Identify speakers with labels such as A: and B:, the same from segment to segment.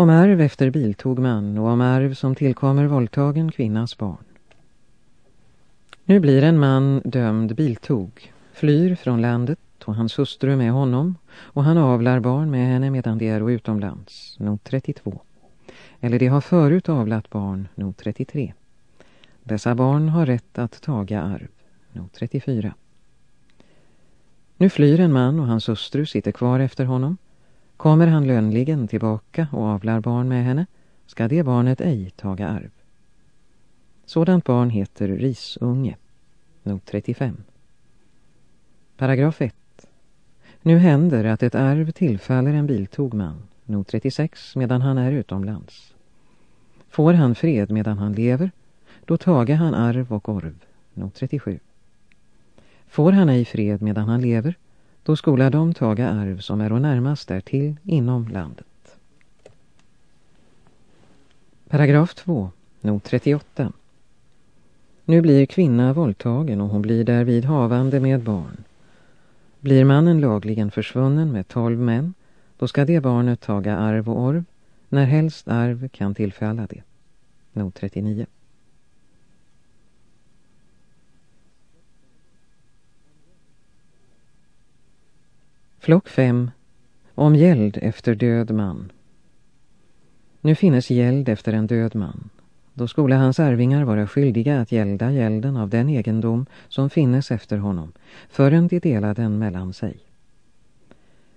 A: Om arv efter biltog man och om arv som tillkommer våldtagen kvinnas barn. Nu blir en man dömd biltog, flyr från landet och hans hustru med honom och han avlar barn med henne medan de är utomlands, not 32. Eller de har förut avlat barn, not 33. Dessa barn har rätt att taga arv, not 34. Nu flyr en man och hans hustru sitter kvar efter honom. Kommer han lönligen tillbaka och avlar barn med henne, ska det barnet ej taga arv. Sådant barn heter risunge, not 35. Paragraf 1. Nu händer att ett arv tillfaller en biltogman, not 36, medan han är utomlands. Får han fred medan han lever, då tager han arv och orv, not 37. Får han ej fred medan han lever, då skola de taga arv som är och närmast därtill inom landet. Paragraf 2, not 38. Nu blir kvinna våldtagen och hon blir därvid havande med barn. Blir mannen lagligen försvunnen med tolv män, då ska det barnet taga arv och orv, när helst arv kan tillfälla det. Not 39. Flock 5. Om gäld efter död man. Nu finnes gäld efter en död man. Då skola hans arvingar vara skyldiga att gälda gälden av den egendom som finnes efter honom, förrän de delar den mellan sig.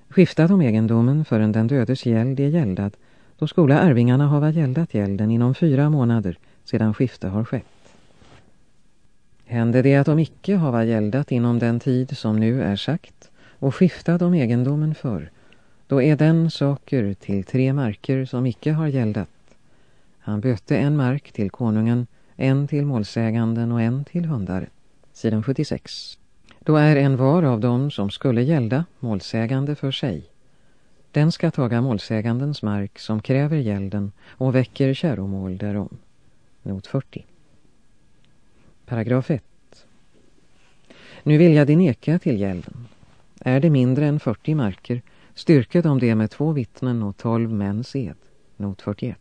A: Skifta de egendomen förrän den dödes gäld är gäldad, då skola arvingarna hava gäldat gälden inom fyra månader sedan skifte har skett. Händer det att de icke hava gäldat inom den tid som nu är sagt, och skifta de egendomen för, då är den saker till tre marker som icke har gäldat. Han bötte en mark till konungen, en till målsäganden och en till hundar. Sidan 76. Då är en var av dem som skulle gälda målsägande för sig. Den ska taga målsägandens mark som kräver gälden och väcker käromål därom. Not 40. Paragraf 1. Nu vill jag din neka till gälden. Är det mindre än 40 marker, styrker de det med två vittnen och 12 mäns ed. Not 41.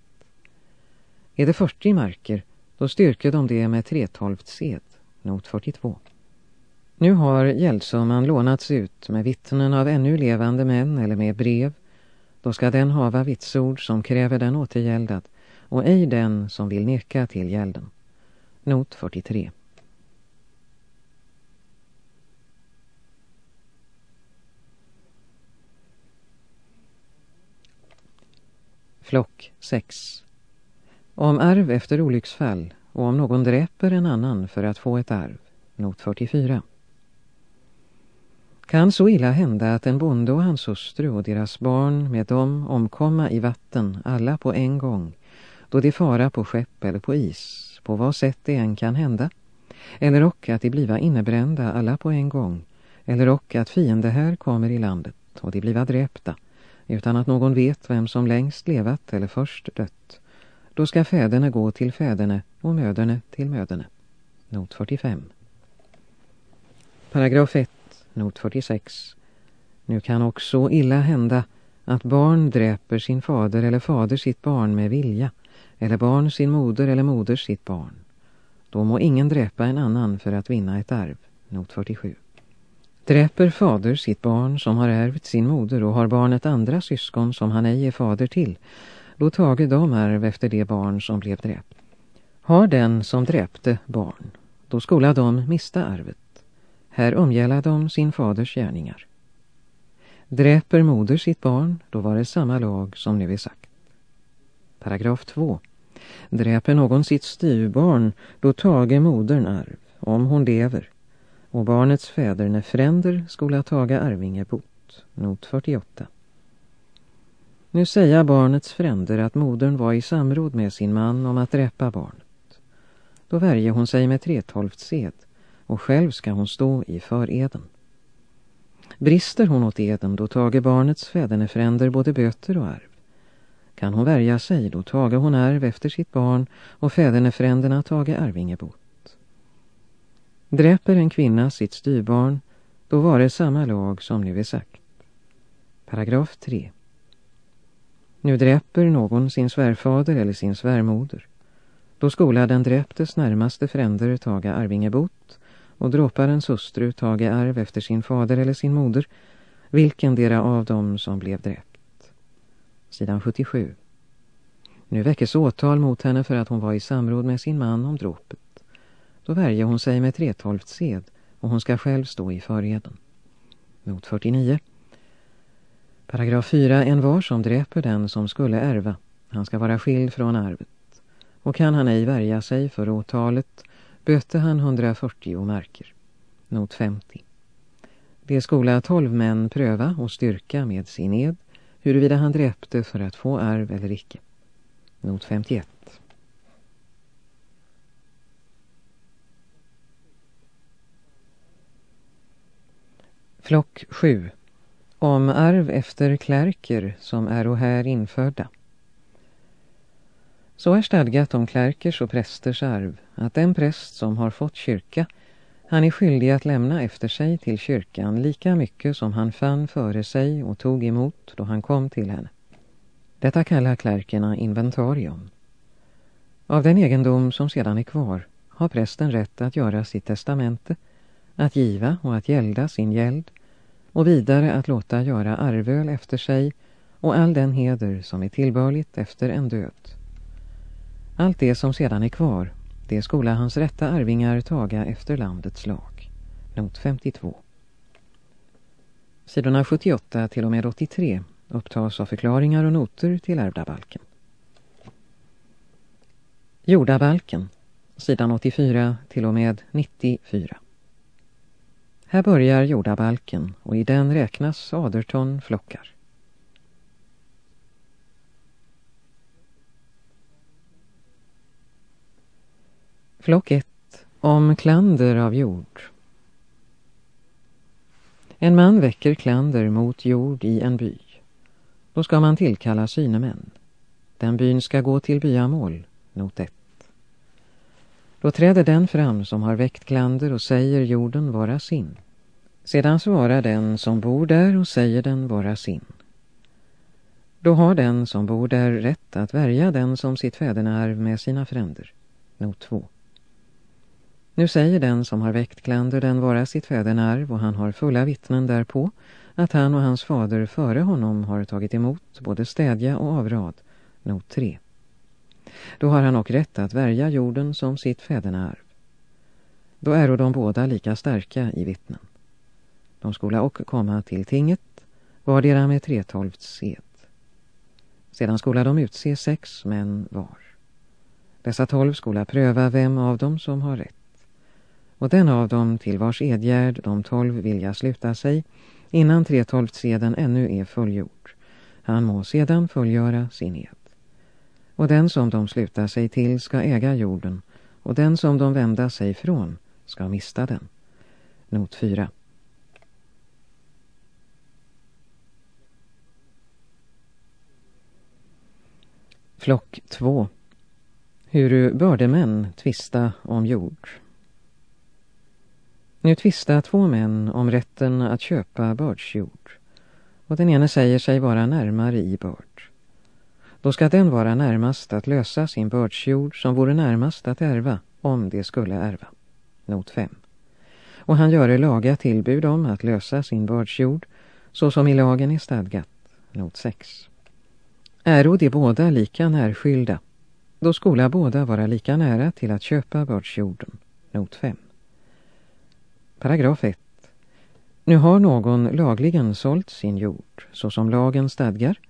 A: Är det 40 marker, då styrker de det med 312 sed. Not 42. Nu har gäldsumman lånats ut med vittnen av ännu levande män eller med brev. Då ska den hava vitsord som kräver den återgäldad och ej den som vill neka till gälden. Not 43. Flock 6 Om arv efter olycksfall och om någon dräper en annan för att få ett arv. Not 44 Kan så illa hända att en bonde och hans hustru och deras barn med dem omkomma i vatten alla på en gång då de fara på skepp eller på is, på vad sätt det än kan hända, eller och att de bliva innebrända alla på en gång, eller och att fiende här kommer i landet och de bliva dräpta, utan att någon vet vem som längst levat eller först dött. Då ska fäderne gå till fäderne och möderne till möderne. Not 45. Paragraf 1, not 46. Nu kan också illa hända att barn dräper sin fader eller fader sitt barn med vilja, eller barn sin moder eller moder sitt barn. Då må ingen dräpa en annan för att vinna ett arv. Not 47. Dräper fader sitt barn som har ärvt sin moder och har barnet andra syskon som han ej är fader till, då tager de arv efter det barn som blev dräpt. Har den som dräpte barn, då skola de mista arvet. Här omgälla de sin faders gärningar. Dräper moder sitt barn, då var det samma lag som nu är sagt. Paragraf 2. Dräper någon sitt styrbarn, då tager modern arv, om hon lever och barnets fäder när fränder skola taga arvingebot. Not 48. Nu säga barnets fränder att modern var i samråd med sin man om att dräpa barnet. Då värjer hon sig med tretolft sed och själv ska hon stå i föreden. Brister hon åt eden då tager barnets fädernefränder både böter och arv. Kan hon värja sig då tager hon arv efter sitt barn och fädernefränderna tager arvingebot. Dräper en kvinna sitt styrbarn, då var det samma lag som nu är sagt. Paragraf 3. Nu dräper någon sin svärfader eller sin svärmoder. Då skola den dräptes närmaste fränder taga arvingebot och dråparens hustru taga arv efter sin fader eller sin moder, vilken dera av dem som blev dräpt. Sidan 77. Nu väckes åtal mot henne för att hon var i samråd med sin man om dråpet. Då värjer hon sig med tretolft sed och hon ska själv stå i föreden. Not 49. Paragraf 4. En var som dräper den som skulle ärva. Han ska vara skild från arvet. Och kan han ej värja sig för åtalet böte han 140 marker. Not 50. Det skola tolv män pröva och styrka med sin ed huruvida han dräpte för att få arv eller icke. Not 51. Flock 7. Om arv efter klärker som är och här införda. Så är stadgat om klärkers och prästers arv att den präst som har fått kyrka han är skyldig att lämna efter sig till kyrkan lika mycket som han fann före sig och tog emot då han kom till henne. Detta kallar klärkerna inventarium. Av den egendom som sedan är kvar har prästen rätt att göra sitt testamente, att giva och att gälda sin gäld och vidare att låta göra arvöl efter sig och all den heder som är tillbörligt efter en död. Allt det som sedan är kvar, det skola hans rätta arvingar taga efter landets lag. Not 52. Sidorna 78 till och med 83 upptas av förklaringar och noter till ärvdabalken. Jordabalken, sidan 84 till och med 94. Här börjar jordabalken och i den räknas aderton flockar. Flock 1. Om klander av jord. En man väcker klander mot jord i en by. Då ska man tillkalla synemän. Den byn ska gå till byamål, not 1. Då träder den fram som har väckt klander och säger jorden vara sin. Sedan svarar den som bor där och säger den vara sin. Då har den som bor där rätt att värja den som sitt fädernearv med sina fränder. Not 2. Nu säger den som har väckt klander den vara sitt fädernearv och han har fulla vittnen därpå att han och hans fader före honom har tagit emot både städja och avrad. Not 3. Då har han och rätt att värja jorden som sitt fädernearv. Då är de båda lika starka i vittnen. De skola och komma till tinget, vardera med tretolvt sed. Sedan skola de utse sex män var. Dessa tolv skola pröva vem av dem som har rätt. Och den av dem till vars edgärd de tolv vilja sluta sig innan tretolvt seden ännu är fullgjord. Han må sedan fullgöra sin ed. Och den som de slutar sig till ska äga jorden och den som de vända sig från ska mista den. Not 4. Flock 2. Huru bördemän tvista om jord. Nu tvista två män om rätten att köpa bördsjord. Och den ene säger sig vara närmare i börd. Då ska den vara närmast att lösa sin bördsjord som vore närmast att ärva, om det skulle ärva. Not 5. Och han gör laga tillbud om att lösa sin bördsjord, så som i lagen är stadgat. Not 6. Äro de båda lika närskylda, då skola båda vara lika nära till att köpa bördsjorden. Not 5. Paragraf 1. Nu har någon lagligen sålt sin jord, så som lagen stadgar,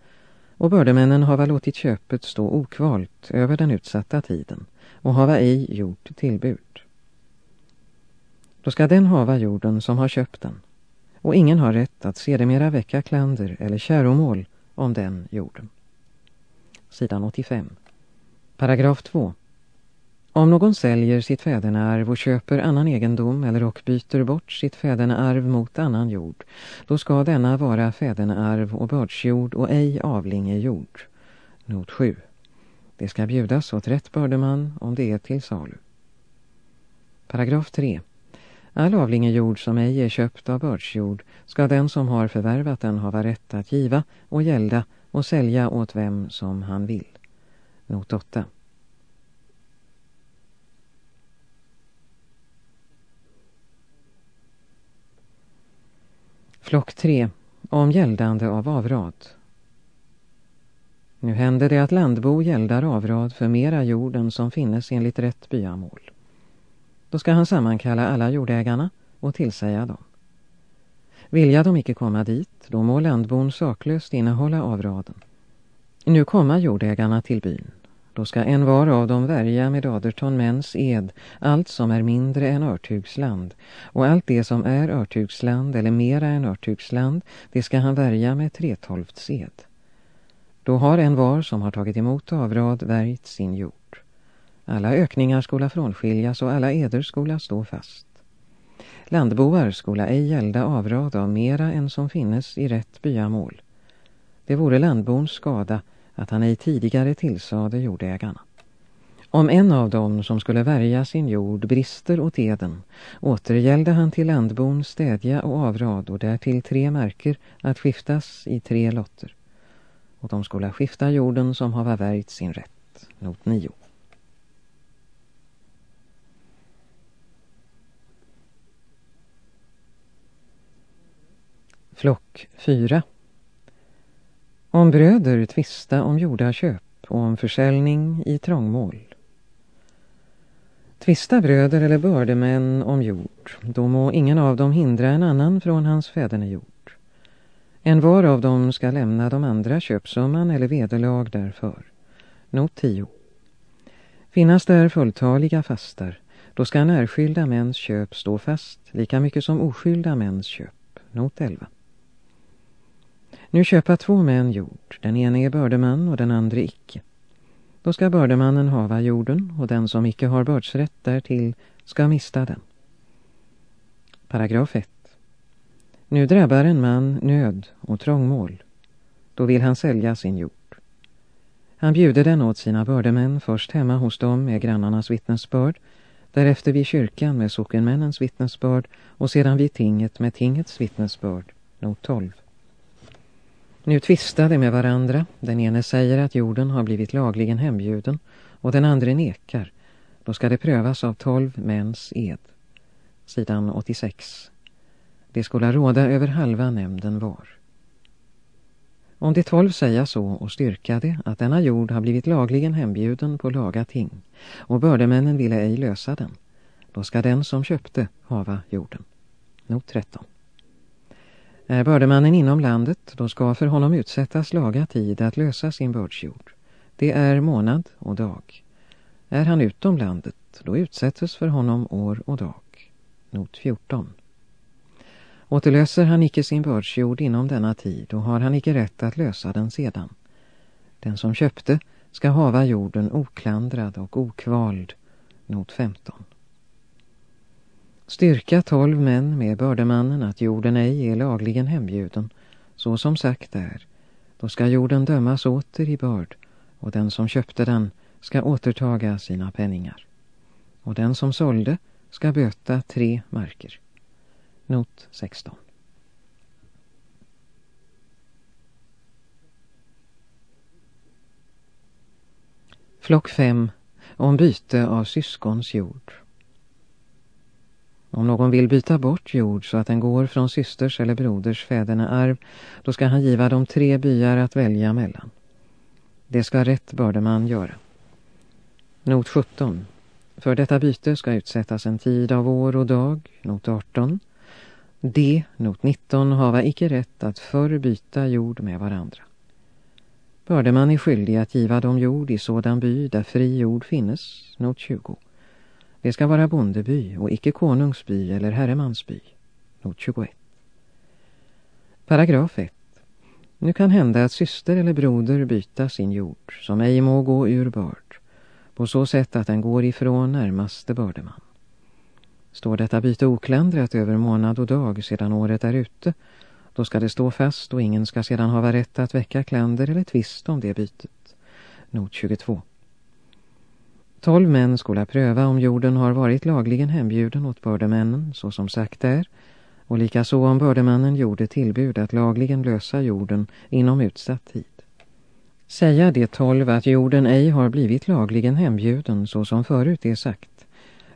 A: och bördemännen hava låtit köpet stå okvalt över den utsatta tiden och hava ej gjort tillbud. Då ska den hava jorden som har köpt den, och ingen har rätt att sedermera väcka klander eller käromål om den jorden. Sidan 85. Paragraf 2. Om någon säljer sitt fädernearv och köper annan egendom eller och byter bort sitt fädernearv mot annan jord, då ska denna vara fädernearv och bördsjord och ej avlingejord. Not 7. Det ska bjudas åt rätt bördeman om det är till salu. Paragraf 3. All avlingejord som ej är köpt av bördsjord ska den som har förvärvat den hava rätt att giva och gälda och sälja åt vem som han vill. Not 8. Flock 3. Om gäldande av avrad. Nu händer det att landbo gäldar avrad för mera jord än som finnes enligt rätt byamål. Då ska han sammankalla alla jordägarna och tillsäga dem. Vilja de icke komma dit, då må landbon saklöst innehålla avraden. Nu komma jordägarna till byn. Då ska en var av dem värja med aderton mäns ed allt som är mindre än örtugsland och allt det som är örtugsland eller mera än örtugsland det ska han värja med tretolfts ed. Då har en var som har tagit emot avrad värjt sin jord. Alla ökningar skola frånskiljas och alla eder skola stå fast. Landboar skola ej gälda avrad av mera än som finnes i rätt byamål. Det vore landbons skada att han ej tidigare tillsade jordägarna. Om en av dem som skulle värja sin jord brister åt eden återgällde han till landbon städja och avrad och därtill tre märker att skiftas i tre lotter. Och de skulle skifta jorden som har värjt sin rätt. Not 9. Flock 4 Om bröder tvista om jordaköp och om försäljning i trångmål. Tvista bröder eller bördemän om jord, då må ingen av dem hindra en annan från hans fäderne jord. En var av dem ska lämna de andra köpsumman eller vederlag därför. Not 10. Finnas där fulltaliga fastar, då ska närskilda mäns köp stå fast lika mycket som oskylda mäns köp. Not 11. Nu köpa två män jord, den ene är bördeman och den andra icke. Då ska bördemannen hava jorden och den som icke har bördsrätt därtill ska mista den. Paragraf 1. Nu drabbar en man nöd och trångmål. Då vill han sälja sin jord. Han bjuder den åt sina bördemän först hemma hos dem med grannarnas vittnesbörd, därefter vid kyrkan med sockenmännens vittnesbörd och sedan vid tinget med tingets vittnesbörd, not 12. Nu tvistar de med varandra. Den ene säger att jorden har blivit lagligen hembjuden och den andra nekar. Då ska det prövas av tolv mäns ed. Sidan 86. Det skulle råda över halva nämnden var. Om de tolv säger så och styrka det att denna jord har blivit lagligen hembjuden på laga ting och bördemännen ville ej lösa den, då ska den som köpte hava jorden. Not 13. Är bördemannen inom landet, då ska för honom utsättas laga tid att lösa sin bördsjord. Det är månad och dag. Är han utom landet, då utsättes för honom år och dag. Not 14. Återlöser han icke sin bördsjord inom denna tid, då har han icke rätt att lösa den sedan. Den som köpte ska hava jorden oklandrad och okvald. Not 15. Styrka tolv män med bördemannen att jorden ej är lagligen hembjuden, så som sagt är. Då ska jorden dömas åter i börd, och den som köpte den ska återtaga sina penningar. Och den som sålde ska böta tre marker. Not 16. Flock 5 om byte av syskons jord. Om någon vill byta bort jord så att den går från systers eller broders fädernearv, då ska han giva dem tre byar att välja mellan. Det ska rätt bördeman göra. Not 17. För detta byte ska utsättas en tid av år och dag, not 18. D, not 19, hava icke rätt att förr byta jord med varandra. Bördeman är skyldig att giva dem jord i sådan by där fri jord finnes, not 20. Det ska vara bondeby och icke konungsby eller herremansby. Not 21. Paragraf 1. Nu kan hända att syster eller broder byta sin jord, som ej må gå ur börd, på så sätt att den går ifrån närmaste bördeman. Står detta byte oklandrat över månad och dag sedan året är ute, då ska det stå fast och ingen ska sedan ha rätt att väcka klander eller tvist om det bytet. Not 22. Tolv män skulle pröva om jorden har varit lagligen hembjuden åt bördemännen, så som sagt är, och likaså om bördemannen gjorde tillbud att lagligen lösa jorden inom utsatt tid. Säga de tolv att jorden ej har blivit lagligen hembjuden så som förut är sagt,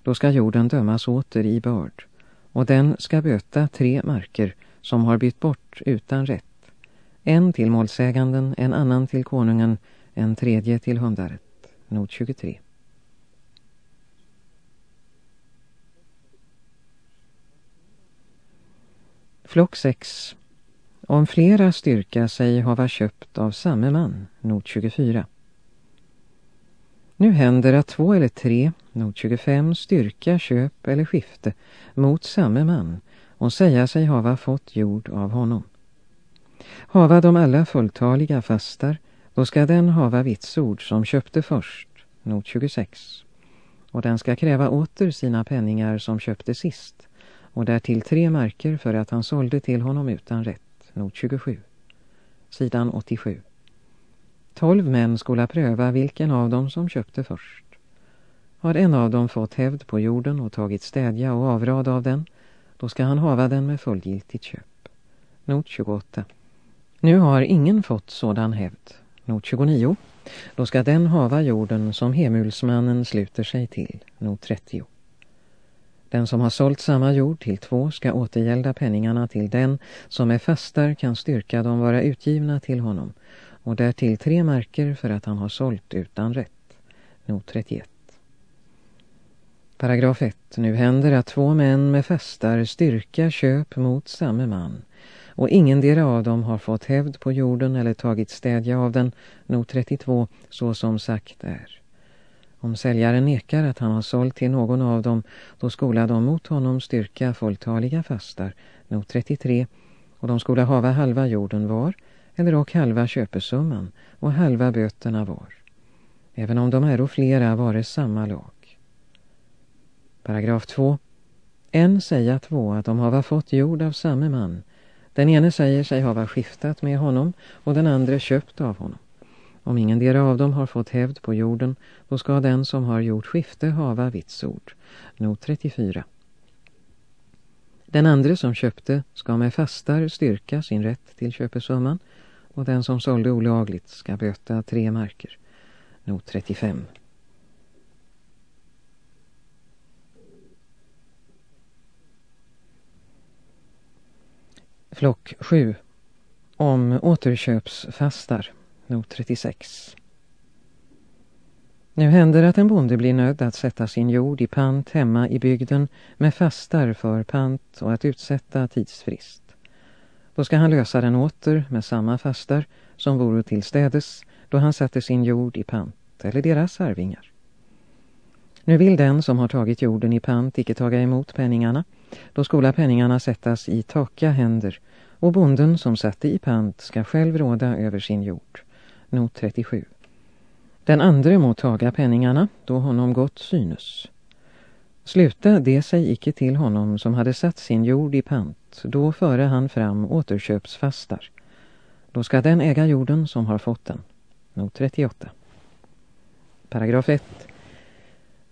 A: då ska jorden dömas åter i börd, och den ska böta tre marker som har bytt bort utan rätt, en till målsäganden, en annan till konungen, en tredje till hundaret. Not 23. Flock 6 om flera styrka sig hava köpt av samme man, not 24. Nu händer att två eller tre, not 25, styrka, köp eller skifte mot samme man och säga sig hava fått jord av honom. Hava de alla fulltaliga fastar, då ska den hava vitsord som köpte först, not 26. Och den ska kräva åter sina penningar som köpte sist, och därtill tre marker för att han sålde till honom utan rätt not 27. Sidan 87. Tolv män skola pröva vilken av dem som köpte först. Har en av dem fått hävd på jorden och tagit städja och avrad av den, då ska han hava den med fullgiltigt köp. Not 28. Nu har ingen fått sådan hävd. Not 29. Då ska den hava jorden som hemulsmannen sluter sig till. Not 30. Den som har sålt samma jord till två ska återgälda penningarna till den som är fastar kan styrka dem vara utgivna till honom och därtill tre marker för att han har sålt utan rätt. Not 31. Paragraf 1. Nu händer att två män med fastar styrka köp mot samme man och ingendera av dem har fått hävd på jorden eller tagit städja av den, not 32, så som sagt är. Om säljaren nekar att han har sålt till någon av dem, då skola de mot honom styrka fulltaliga fastar, not 33, och de skola hava halva jorden var, eller och halva köpesumman, och halva böterna var. Även om de är flera var det samma lag. Paragraf 2. En säger två att de hava fått jord av samme man. Den ene säger sig hava skiftat med honom och den andra köpt av honom. Om ingendera av dem har fått hävd på jorden, då ska den som har gjort skifte hava vitsord. Not 34. Den andra som köpte ska med fastar styrka sin rätt till köpesumman och den som sålde olagligt ska böta tre marker. Not 35. Flock 7. Om återköpsfastar not 36. Nu händer att en bonde blir nödd att sätta sin jord i pant hemma i bygden med fastar för pant och att utsätta tidsfrist. Då ska han lösa den åter med samma fastar som vore till städes då han satte sin jord i pant eller deras arvingar. Nu vill den som har tagit jorden i pant icke taga emot penningarna. Då skola penningarna sättas i taka händer och bonden som satte i pant ska själv råda över sin jord not 37. Den andre må taga penningarna, då honom gott synes. Sluta det sig icke till honom som hade satt sin jord i pant, då före han fram återköpsfastar. Då ska den äga jorden som har fått den. Not 38. Paragraf 1.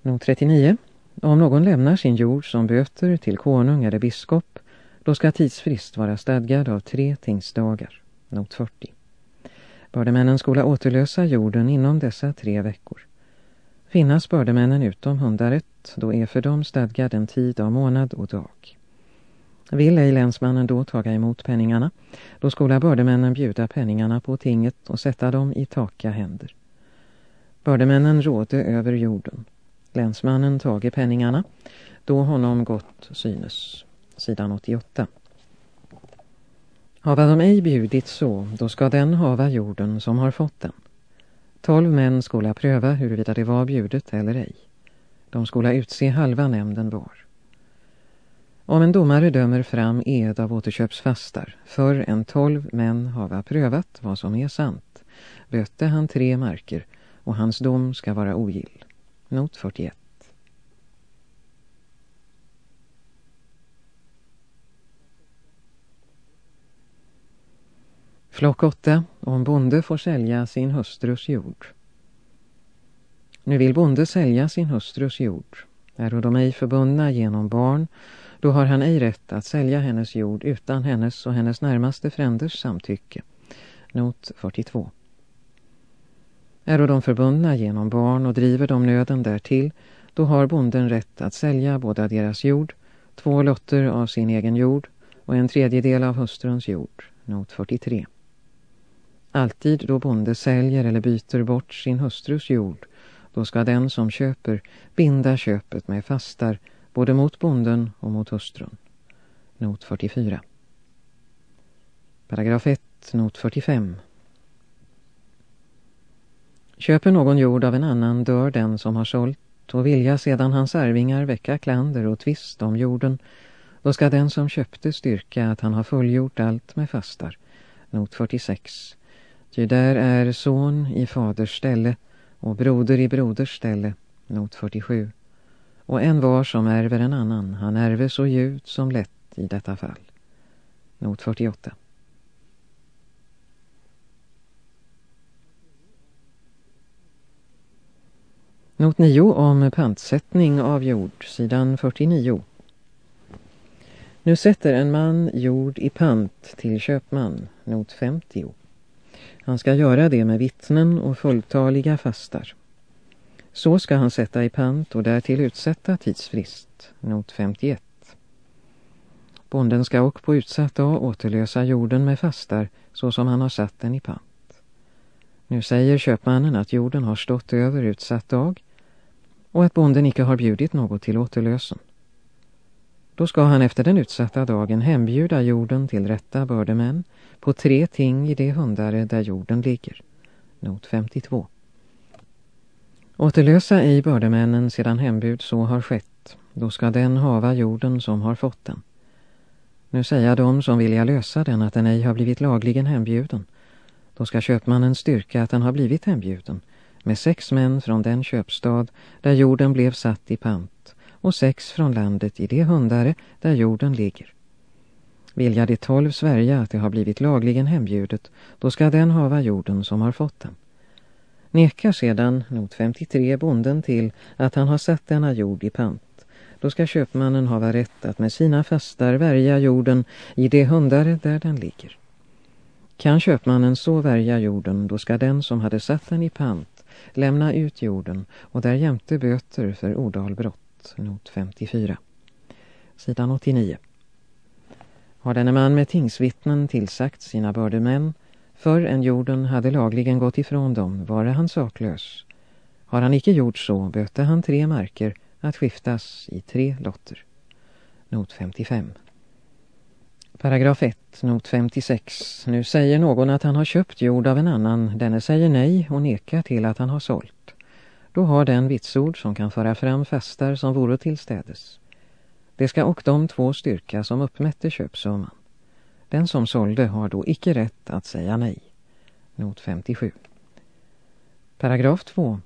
A: Not 39. Om någon lämnar sin jord som böter till konung eller biskop, då ska tidsfrist vara stadgad av tre tingsdagar. Not 40. Bördemännen skola återlösa jorden inom dessa tre veckor. Finnas bördemännen utom hundaret, då är för dem stadgad en tid av månad och dag. Vill ej länsmannen då taga emot penningarna, då skola bördemännen bjuda penningarna på tinget och sätta dem i taka händer. Bördemännen råde över jorden. Länsmannen tage penningarna, då honom gott synes. Sidan 88. Hava de ej bjudit så, då ska den hava jorden som har fått den. Tolv män skola pröva huruvida det var bjudet eller ej. De skola utse halva nämnden var. Om en domare dömer fram ed av återköpsfastar för en tolv män hava prövat vad som är sant, böte han tre marker och hans dom ska vara ogill. Not 41. Flock 8. Om bonde får sälja sin hustrus jord. Nu vill bonde sälja sin hustrus jord. Är de ej förbundna genom barn, då har han ej rätt att sälja hennes jord utan hennes och hennes närmaste fränders samtycke. Not 42. Är de förbundna genom barn och driver de nöden därtill, då har bonden rätt att sälja båda deras jord, två lotter av sin egen jord och en tredjedel av hustruns jord, not 43. Alltid då bonde säljer eller byter bort sin hustrus jord, då ska den som köper binda köpet med fastar både mot bonden och mot hustrun. Not 44. Paragraf 1, not 45. Köper någon jord av en annan dör den som har sålt och vilja sedan hans arvingar väcka klander och tvist om jorden, då ska den som köpte styrka att han har fullgjort allt med fastar. Not 46. Ty där är son i faders ställe och broder i broders ställe. Not 47. Och en var som ärver en annan, han ärver så ljud som lätt i detta fall. Not 48. Not 9 om pantsättning av jord, sidan 49. Nu sätter en man jord i pant till köpman, not 50. Han ska göra det med vittnen och fulltaliga fastar. Så ska han sätta i pant och därtill utsätta tidsfrist, not 51. Bonden ska och på utsatt dag återlösa jorden med fastar så som han har satt den i pant. Nu säger köpmannen att jorden har stått över utsatt dag och att bonden icke har bjudit något till återlösen. Då ska han efter den utsatta dagen hembjuda jorden till rätta bördemän på tre ting i det hundare där jorden ligger. Not 52. Återlösa i bördemännen sedan hembud så har skett, då ska den hava jorden som har fått den. Nu säger de som vilja lösa den att den ej har blivit lagligen hembjuden. Då ska köpmannen styrka att den har blivit hembjuden med sex män från den köpstad där jorden blev satt i pant och sex från landet i det hundare där jorden ligger. Vilja de tolv Sverige att det har blivit lagligen hembjudet, då ska den hava jorden som har fått den. Nekar sedan, not 53, bonden till att han har satt denna jord i pant. Då ska köpmannen hava rätt att med sina fastar värja jorden i det hundare där den ligger. Kan köpmannen så värja jorden, då ska den som hade satt den i pant lämna ut jorden och där jämte böter för odalbrott not 54. Sidan 89. Har denne man med tingsvittnen tillsagt sina bördemän för en jorden hade lagligen gått ifrån dem, vare han saklös. Har han icke gjort så, böte han tre marker att skiftas i tre lotter. Not 55. Paragraf 1, not 56. Nu säger någon att han har köpt jord av en annan. Denne säger nej och nekar till att han har sålt. Då har den vitsord som kan föra fram fastar som vore tillstädes. Det ska och de två styrka som uppmätte köpsumman. Den som sålde har då icke rätt att säga nej. Not 57. Paragraf 2.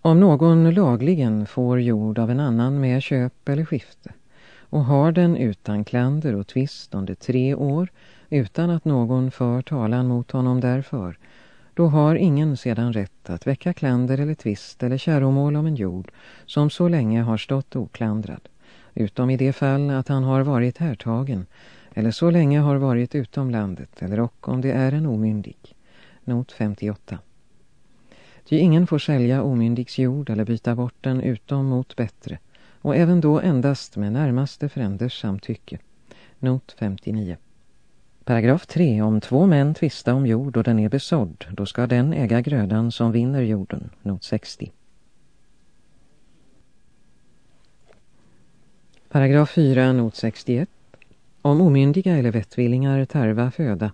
A: Om någon lagligen får jord av en annan med köp eller skifte och har den utan klander och tvist under tre år utan att någon för talan mot honom därför, då har ingen sedan rätt att väcka klander eller tvist eller käromål om en jord som så länge har stått oklandrad, utom i det fall att han har varit härtagen eller så länge har varit utom landet eller och om det är en omyndig. Not 58. Ty ingen får sälja omyndigs jord eller byta bort den utom mot bättre och även då endast med närmaste fränders samtycke. Not 59. Paragraf 3. Om två män tvista om jord och den är besådd, då ska den äga grödan som vinner jorden. Not 60. Paragraf 4, not 61. Om omyndiga eller vettvillingar tarva föda,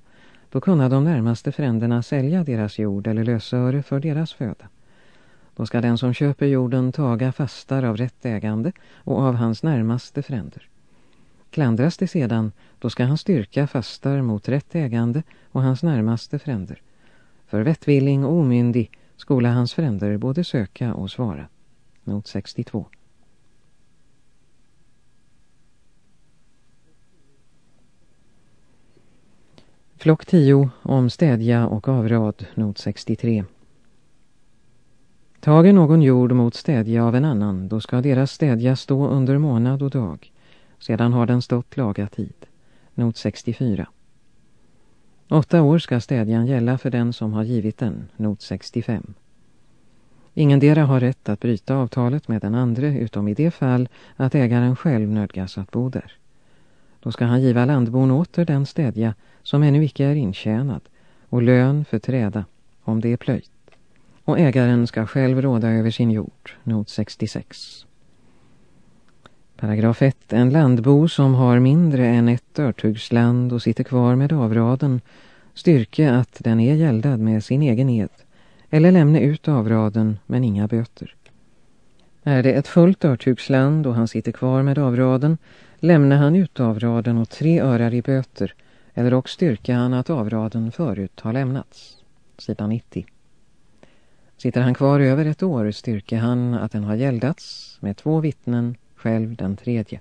A: då kunna de närmaste fränderna sälja deras jord eller lösöre för deras föda. Då ska den som köper jorden taga fastar av rätt ägande och av hans närmaste fränder. Klandras det sedan, då ska han styrka fastar mot rätt ägande och hans närmaste fränder. För vettvilling och omyndig skola hans fränder både söka och svara. Not 62. Flock 10 om städja och avrad, not 63. Tager någon jord mot städja av en annan, då ska deras städja stå under månad och dag. Sedan har den stått laga tid. Not 64. Åtta år ska städjan gälla för den som har givit den, not 65. Ingen dera har rätt att bryta avtalet med den andre utom i det fall att ägaren själv nödgas att bo där. Då ska han giva landbon åter den städja som ännu icke är intjänad och lön för träda om det är plöjt. Och ägaren ska själv råda över sin jord, not 66. Paragraf 1. En landbo som har mindre än ett örtugsland och sitter kvar med avraden styrke att den är gäldad med sin egen ed eller lämna ut avraden men inga böter. Är det ett fullt örtugsland och han sitter kvar med avraden lämnar han ut avraden och tre örar i böter eller och styrka han att avraden förut har lämnats. Sidan 90. Sitter han kvar över ett år styrker han att den har gäldats med två vittnen, själv den tredje.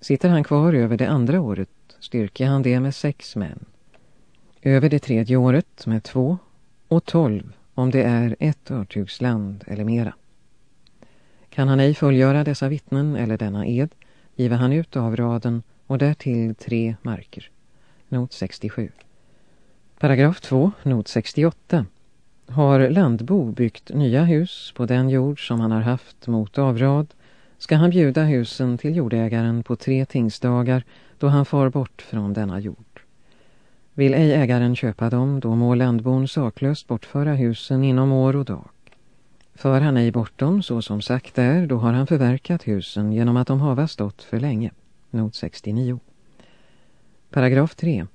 A: Sitter han kvar över det andra året styrker han det med sex män. Över det tredje året med två och tolv om det är ett örtugsland eller mera. Kan han ej fullgöra dessa vittnen eller denna ed giver han ut av raden och därtill tre marker. Not 67. Paragraf 2, not 68. Har landbo byggt nya hus på den jord som han har haft mot avrad ska han bjuda husen till jordägaren på tre tingsdagar då han far bort från denna jord. Vill ej ägaren köpa dem, då må landbon saklöst bortföra husen inom år och dag. För han ej bort dem, så som sagt är, då har han förverkat husen genom att de hava stått för länge. Not 69. Paragraf 3.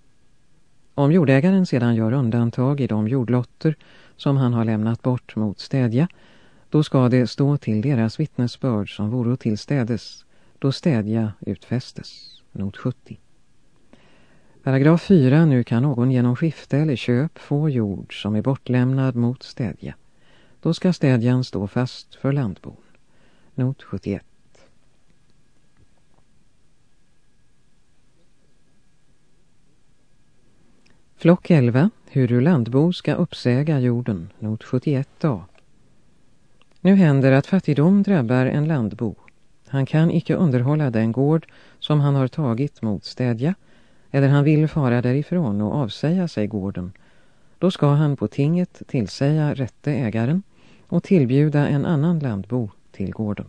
A: Om jordägaren sedan gör undantag i de jordlotter som han har lämnat bort mot städja, då ska det stå till deras vittnesbörd som vore till städes, då städja utfästes. Not 70. Paragraf 4. Nu kan någon genom skifte eller köp få jord som är bortlämnad mot städja. Då ska städjan stå fast för landbon. Not 71. Flock 11. Hur du landbo ska uppsäga jorden. Not 71a. Nu händer att fattigdom drabbar en landbo. Han kan icke underhålla den gård som han har tagit mot städja eller han vill fara därifrån och avsäga sig gården, då ska han på tinget tillsäga rätte ägaren och tillbjuda en annan landbo till gården.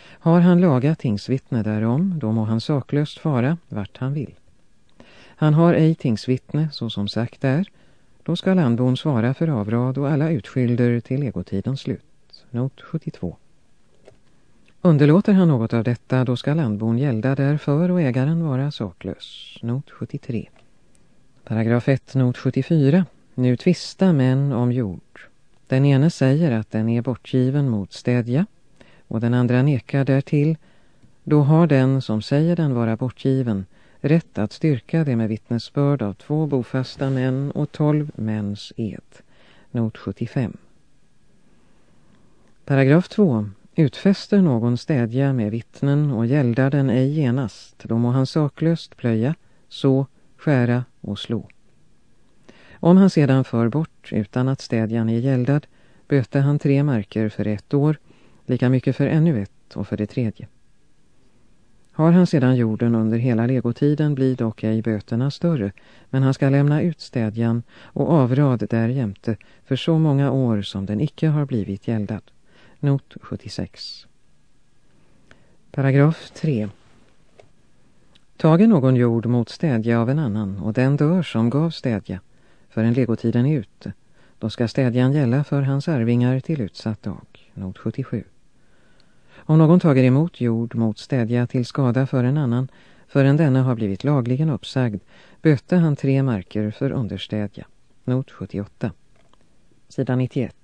A: Har han lagat tingsvittne därom, då må han saklöst fara vart han vill. Han har ej tingsvittne, så som sagt är, då ska landbon svara för avrad och alla utskylder till legotidens slut. Not 72. Underlåter han något av detta, då ska landbon gälda därför och ägaren vara saklös. Not 73. Paragraf 1, not 74. Nu tvista män om jord. Den ene säger att den är bortgiven mot städja och den andra nekar därtill. Då har den som säger den vara bortgiven rätt att styrka det med vittnesbörd av två bofasta män och tolv mäns ed. Not 75. Paragraf 2. Utfäster någon städja med vittnen och gäldar den ej genast, då må han saklöst plöja, så, skära och slå. Om han sedan för bort utan att städjan är gäldad, böter han tre marker för ett år, lika mycket för ännu ett och för det tredje. Har han sedan jorden under hela legotiden blir dock ej böterna större, men han ska lämna ut städjan och avrad därjämte för så många år som den icke har blivit gäldad. Not 76. Paragraf 3. Tager någon jord mot städja av en annan och den dör som gav städja, för en legotiden är ute, då ska städjan gälla för hans arvingar till utsatt dag. Not 77. Om någon tager emot jord mot städja till skada för en annan, förrän denna har blivit lagligen uppsagd, böter han tre marker för understädja. Not 78. Sidan 91.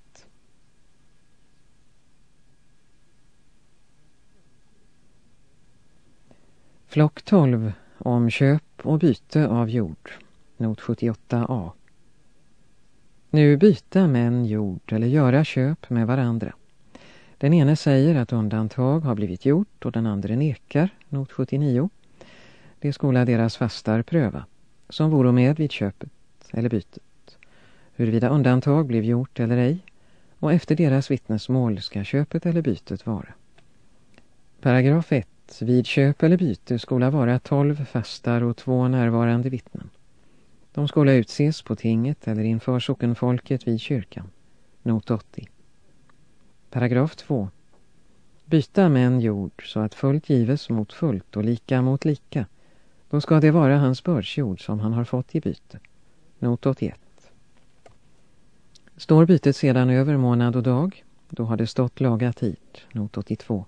A: Flock 12 om köp och byte av jord. Not 78a. Nu byta män jord eller göra köp med varandra. Den ene säger att undantag har blivit gjort och den andra nekar, not 79. Det skola deras fastar pröva, som vore med vid köpet eller bytet. Huruvida undantag blev gjort eller ej, och efter deras vittnesmål ska köpet eller bytet vara. Paragraf 1. Vid köp eller byte skola vara tolv fastar och två närvarande vittnen. De skulle utses på tinget eller inför sockenfolket vid kyrkan. Not 80. Paragraf 2. Byta män jord så att fullt gives mot fullt och lika mot lika. Då ska det vara hans bördsjord som han har fått i byte. Not 81. Står bytet sedan över månad och dag, då har det stått laga tid. Not 82.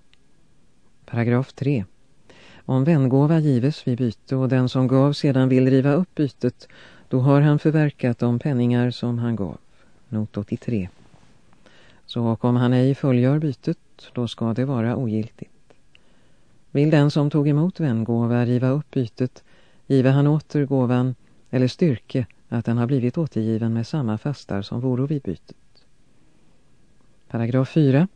A: Paragraf 3. Om vängåva gives vid byte och den som gav sedan vill riva upp bytet, då har han förverkat de penningar som han gav. Not 83. Så och om han ej fullgör bytet, då ska det vara ogiltigt. Vill den som tog emot vängåva riva upp bytet, give han åter gåvan eller styrke att den har blivit återgiven med samma fastar som vore vid bytet. Paragraf 4.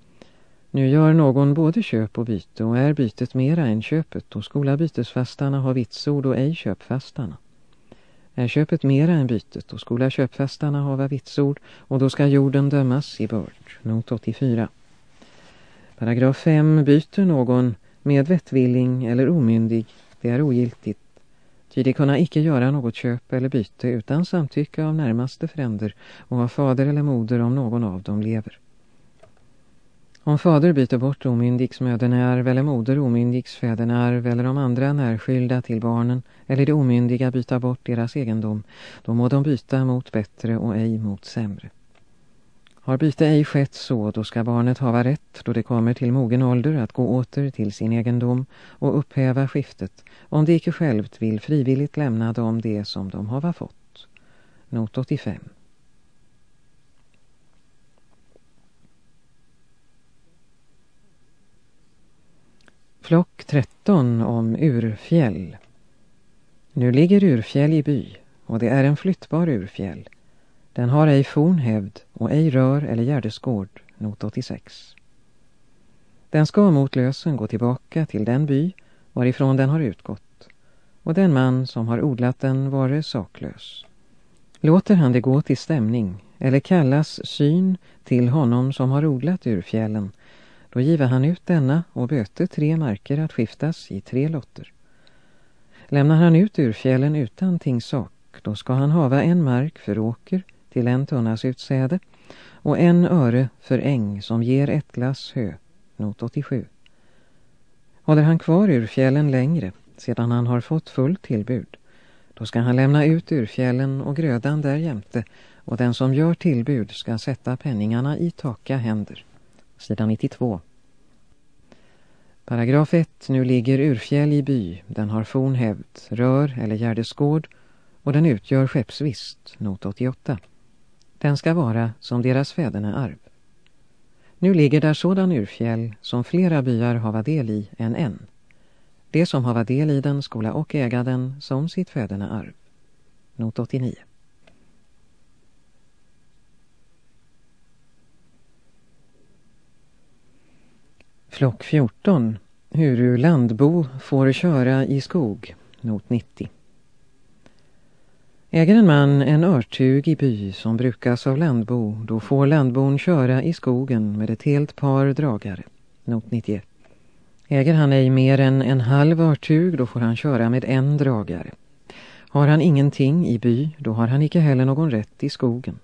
A: Nu gör någon både köp och byte och är bytet mera än köpet och skola bytesfastarna ha vitsord och ej köpfastarna. Är köpet mera än bytet och skola köpfastarna hava vitsord och då ska jorden dömas i börd. Not 84. Paragraf 5. Byter någon med vettvilling eller omyndig, det är ogiltigt. Ty de kunna icke göra något köp eller byte utan samtycke av närmaste fränder och av fader eller moder om någon av dem lever. Om fader byter bort omyndigs mödernearv eller moder omyndigs fädernearv eller om andra närskylda till barnen eller de omyndiga byta bort deras egendom, då må de byta mot bättre och ej mot sämre. Har byte ej skett så, då ska barnet hava rätt då det kommer till mogen ålder att gå åter till sin egendom och upphäva skiftet, om det icke självt vill frivilligt lämna dem det som de hava fått. Not 85. Flock 13 om urfjäll. Nu ligger urfjäll i by och det är en flyttbar urfjäll. Den har ej fornhävd och ej rör eller gärdesgård, not 86. Den ska mot lösen gå tillbaka till den by varifrån den har utgått och den man som har odlat den vare saklös. Låter han det gå till stämning eller kallas syn till honom som har odlat urfjällen då giver han ut denna och böter tre marker att skiftas i tre lotter. Lämnar han ut urfjällen utan tingsak, då ska han hava en mark för åker till en tunnas utsäde och en öre för äng som ger ett glass hö, not 87. Håller han kvar urfjällen längre, sedan han har fått fullt tillbud, då ska han lämna ut urfjällen och grödan därjämte och den som gör tillbud ska sätta penningarna i taka händer. Sidan 92. Paragraf 1. Nu ligger Urfjäll i by. Den har fornhävd, rör eller gärdesgård och den utgör skeppsvist, not 88. Den ska vara som deras fäderna arv. Nu ligger där sådan urfjäll som flera byar hava del i än en. Det som hava del i den skola och äga den som sitt fäderna arv. Not 89. Flock 14. Huru landbo får köra i skog. Not 90. Äger en man en örtug i by som brukas av landbo, då får landbon köra i skogen med ett helt par dragare. Not 91. Äger han ej mer än en halv örtug, då får han köra med en dragare. Har han ingenting i by, då har han icke heller någon rätt i skogen.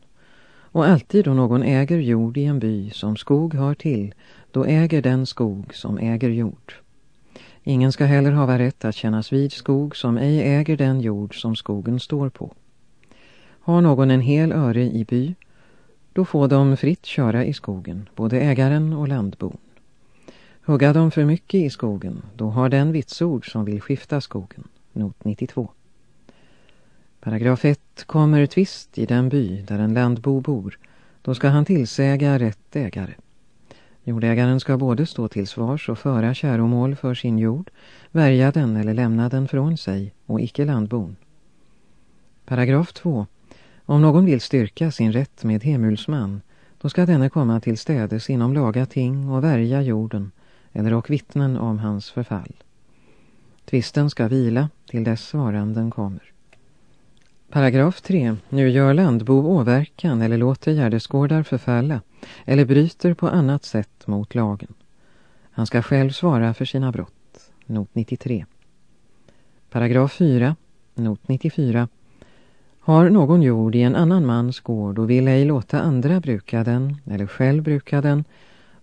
A: Och alltid då någon äger jord i en by som skog hör till, då äger den skog som äger jord. Ingen ska heller hava rätt att kännas vid skog som ej äger den jord som skogen står på. Har någon en hel öre i by, då får de fritt köra i skogen, både ägaren och landbon. Hugga de för mycket i skogen, då har den vitsord som vill skifta skogen. Not 92. Paragraf 1. Kommer tvist i den by där en landbo bor, då ska han tillsäga rätt ägare. Jordägaren ska både stå till svars och föra käromål för sin jord, värja den eller lämna den från sig och icke landbon. Paragraf 2. Om någon vill styrka sin rätt med hemulsman, då ska denne komma till städes inom laga ting och värja jorden, eller och vittnen om hans förfall. Tvisten ska vila till dess svaranden kommer. Paragraf 3. Nu gör landbo åverkan eller låter gärdesgårdar förfalla eller bryter på annat sätt mot lagen. Han ska själv svara för sina brott. Not 93. Paragraf 4. Not 94. Har någon jord i en annan mans gård och vill ej låta andra bruka den eller själv bruka den,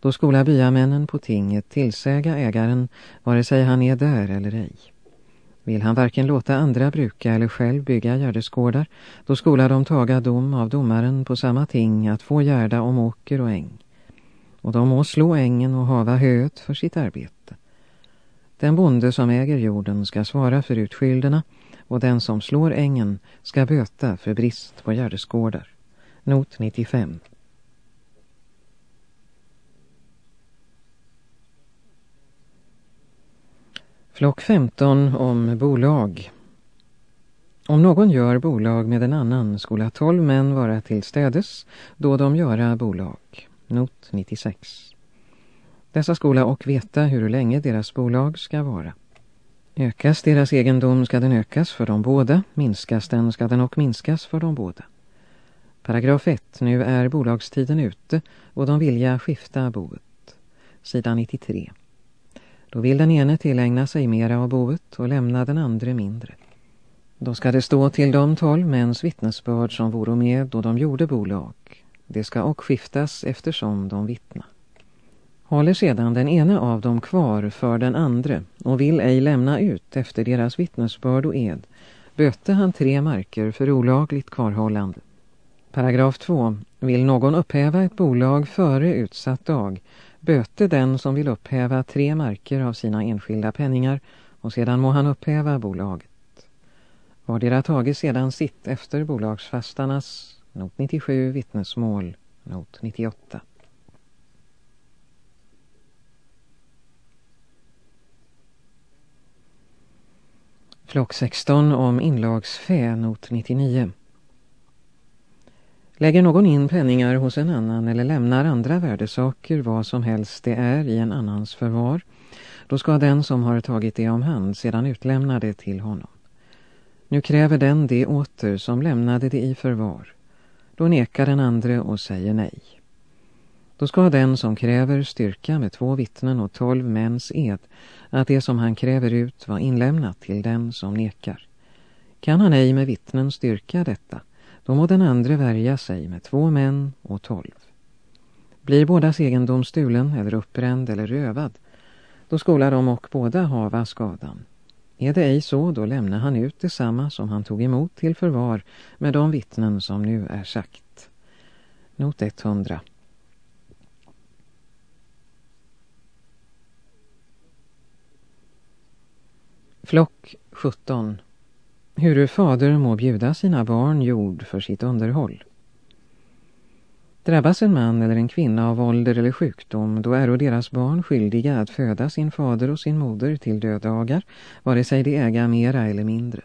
A: då skola byamännen på tinget tillsäga ägaren vare sig han är där eller ej. Vill han varken låta andra bruka eller själv bygga gärdesgårdar, då skola de taga dom av domaren på samma ting att få gärda om åker och äng. Och de må slå ängen och hava höet för sitt arbete. Den bonde som äger jorden ska svara för utskylderna och den som slår ängen ska böta för brist på gärdesgårdar. Not 95. Flock 15 om bolag. Om någon gör bolag med en annan skola tolv män vara till städes då de göra bolag. Not 96. Dessa skola och veta hur länge deras bolag ska vara. Ökas deras egendom ska den ökas för de båda, minskas den ska den och minskas för de båda. Paragraf 1. Nu är bolagstiden ute och de vilja skifta boet. Sidan 93. Då vill den ene tillägna sig mera av boet och lämna den andra mindre. Då ska det stå till de tolv mäns vittnesbörd som vore med då de gjorde bolag. Det ska och skiftas eftersom de vittna. Håller sedan den ene av dem kvar för den andra och vill ej lämna ut efter deras vittnesbörd och ed, böte han tre marker för olagligt kvarhållande. Paragraf 2. Vill någon upphäva ett bolag före utsatt dag, böte den som vill upphäva tre marker av sina enskilda penningar och sedan må han upphäva bolaget. Vardera tagit sedan sitt efter bolagsfastarnas, not 97 vittnesmål, not 98. Flock 16 om inlagsfä, not 99. Lägger någon in penningar hos en annan eller lämnar andra värdesaker vad som helst det är i en annans förvar, då ska den som har tagit det om hand sedan utlämna det till honom. Nu kräver den det åter som lämnade det i förvar. Då nekar den andre och säger nej. Då ska den som kräver styrka med två vittnen och tolv mäns ed att det som han kräver ut var inlämnat till den som nekar. Kan han ej med vittnen styrka detta, då må den andra värja sig med två män och tolv. Blir bådas egendom stulen eller uppbränd eller rövad, då skolar de och båda hava skadan. Är det ej så, då lämnar han ut detsamma som han tog emot till förvar med de vittnen som nu är sagt. Not 100. Flock 17. Huru fader må bjuda sina barn jord för sitt underhåll. Drabbas en man eller en kvinna av ålder eller sjukdom, då är och deras barn skyldiga att föda sin fader och sin moder till dödagar, vare sig de äga mera eller mindre.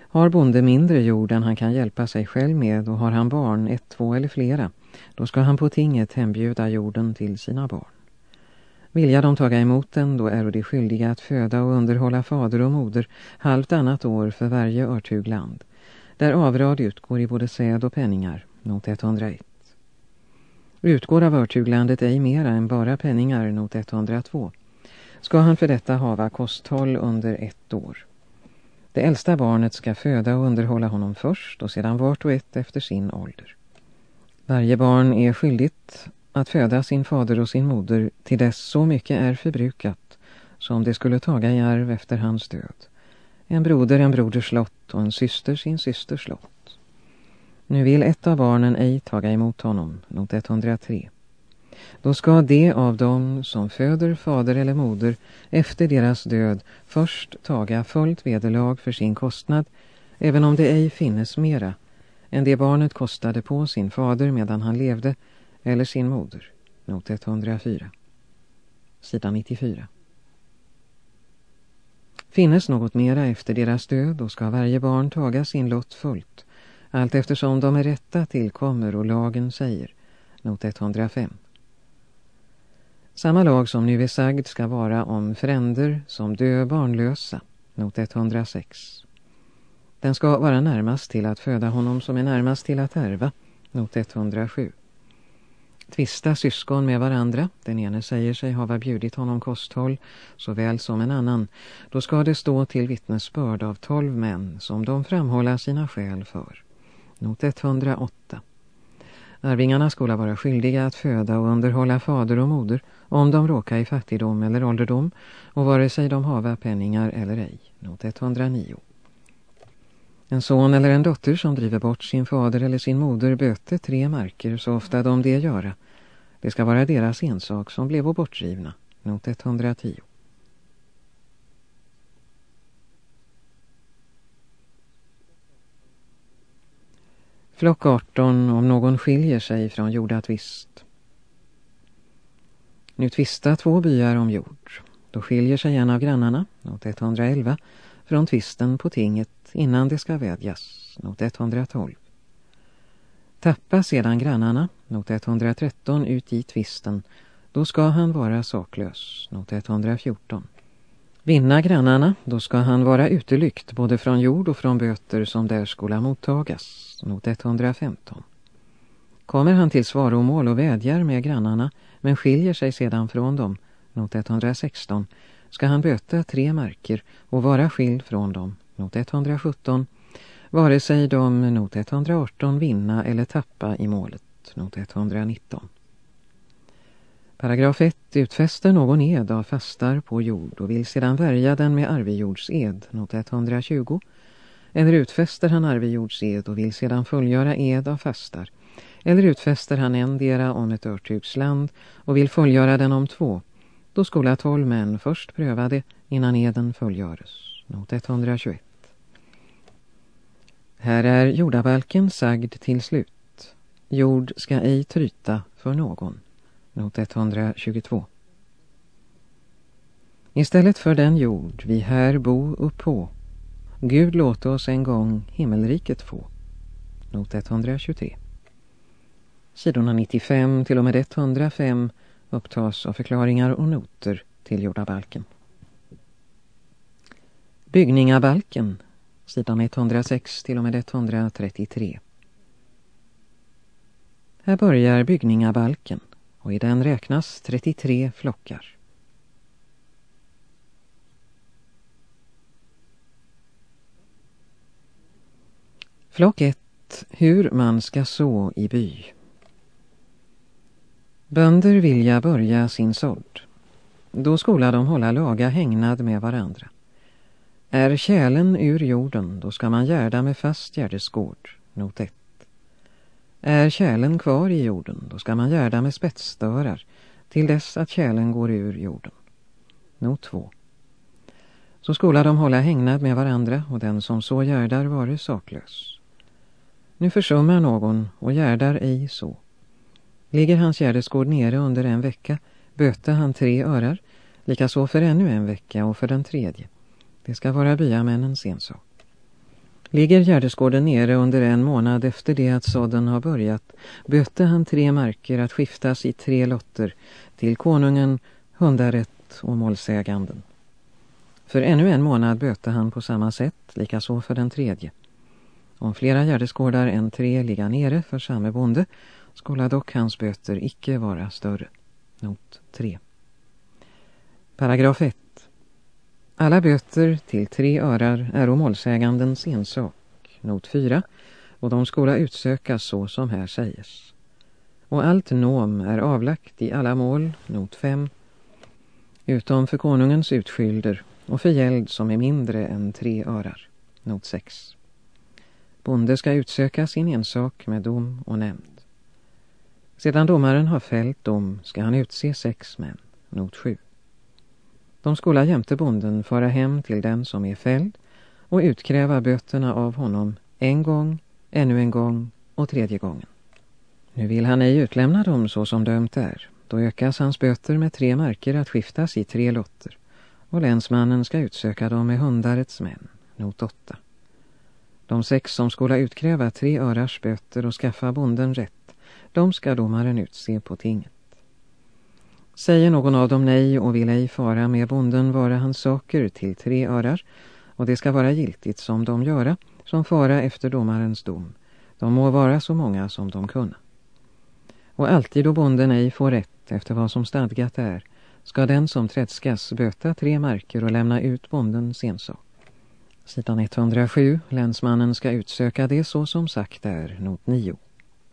A: Har bonde mindre jord än han kan hjälpa sig själv med och har han barn, ett, två eller flera, då ska han på tinget hembjuda jorden till sina barn. Vilja de taga emot den, då är de skyldiga att föda och underhålla fader och moder halvt annat år för varje örtugland, där avrad utgår i både säd och penningar, not 101. Utgår av örtuglandet ej mera än bara penningar, not 102, ska han för detta hava kosthåll under ett år. Det äldsta barnet ska föda och underhålla honom först och sedan vart och ett efter sin ålder. Varje barn är skyldigt att föda sin fader och sin moder till dess så mycket är förbrukat som det skulle taga i arv efter hans död. En broder en broders slott och en syster sin systers slott. Nu vill ett av barnen ej taga emot honom, not 103. Då ska det av dem som föder fader eller moder efter deras död först taga fullt vederlag för sin kostnad, även om det ej finnes mera, än det barnet kostade på sin fader medan han levde, eller sin moder, not 104. Sidan 94. Finnes något mera efter deras död och ska varje barn taga sin lott fullt, allt eftersom de är rätta tillkommer och lagen säger, not 105. Samma lag som nu är sagd ska vara om fränder som dö barnlösa, not 106. Den ska vara närmast till att föda honom som är närmast till att ärva, not 107. Tvista syskon med varandra, den ene säger sig hava bjudit honom kosthåll, såväl som en annan, då ska det stå till vittnesbörd av tolv män som de framhålla sina skäl för. Not 108. Arvingarna skulle vara skyldiga att föda och underhålla fader och moder om de råkar i fattigdom eller ålderdom och vare sig de hava penningar eller ej. Not 109. En son eller en dotter som driver bort sin fader eller sin moder böter tre marker så ofta de det göra. Det ska vara deras ensak som blev bortdrivna. Not 110. Flock 18 om någon skiljer sig från jordatvist. Nu tvista två byar om jord. Då skiljer sig en av grannarna, not 111, från tvisten på tinget innan det ska vädjas, not 112. Tappa sedan grannarna, not 113, ut i tvisten, då ska han vara saklös, not 114. Vinna grannarna, då ska han vara utelykt både från jord och från böter som där skola mottagas, not 115. Kommer han till svaromål och vädjar med grannarna, men skiljer sig sedan från dem, not 116, ska han böta tre marker och vara skild från dem, not 117, vare sig de not 118 vinna eller tappa i målet, not 119. Paragraf 1 utfäster någon ed av fastar på jord och vill sedan värja den med arvejordsed, not 120, eller utfäster han arvejordsed och vill sedan fullgöra ed av fastar, eller utfäster han endera om ett örtugsland och vill fullgöra den om två, då skola tolv män först pröva det innan eden fullgöres. Not 121. Här är jordabalken sagd till slut. Jord ska ej tryta för någon. Not 122. Istället för den jord vi här bo uppå, Gud låt oss en gång himmelriket få. Not 123. Sidorna 95 till och med 105 upptas av förklaringar och noter till jordabalken. Byggningabalken, sidan 106 till och med 133. Här börjar byggningabalken och i den räknas 33 flockar. Flock 1. Hur man ska så i by. Bönder vilja börja sin sådd. Då skola de hålla laga hängnad med varandra. Är kärlen ur jorden, då ska man gärda med fast gärdesgård, not 1. Är kärlen kvar i jorden, då ska man gärda med spetsstörar till dess att kärlen går ur jorden. Not 2. Så skola de hålla hängnad med varandra och den som så gärdar vare saklös. Nu försummar någon och gärdar ej så. Ligger hans gärdesgård nere under en vecka böter han tre örar, likaså för ännu en vecka och för den tredje. Det ska vara byamännens ensak. Ligger gärdesgården nere under en månad efter det att sådden har börjat böter han tre marker att skiftas i tre lotter till konungen, hundarätt och målsäganden. För ännu en månad böter han på samma sätt, likaså för den tredje. Om flera gärdesgårdar än tre ligga nere för samma bonde skulle dock hans böter icke vara större. Not 3. Paragraf 1. Alla böter till tre örar är om målsägandens ensak. Not 4. Och de skola utsökas så som här säges. Och allt nom är avlagt i alla mål, not 5. Utom för konungens utskylder och för gäld som är mindre än tre örar, not 6. Bonde ska utsöka sin ensak med dom och nämnd. Sedan domaren har fällt dom ska han utse sex män, not 7. De skola jämte bonden föra hem till den som är fälld och utkräva böterna av honom en gång, ännu en gång och tredje gången. Nu vill han ej utlämna dem så som dömt är. Då ökas hans böter med tre marker att skiftas i tre lotter och länsmannen ska utsöka dem med hundarets män, not 8. De sex som skola utkräva tre örars böter och skaffa bonden rätt de ska domaren utse på tinget. Säger någon av dem nej och vill ej fara med bonden vara hans saker till tre örar, och det ska vara giltigt som de göra, som fara efter domarens dom. De må vara så många som de kunna. Och alltid då bonden ej får rätt efter vad som stadgat är, ska den som trädskas böta tre marker och lämna ut bondens ensak. Sidan 107, länsmannen ska utsöka det så som sagt är, not 9.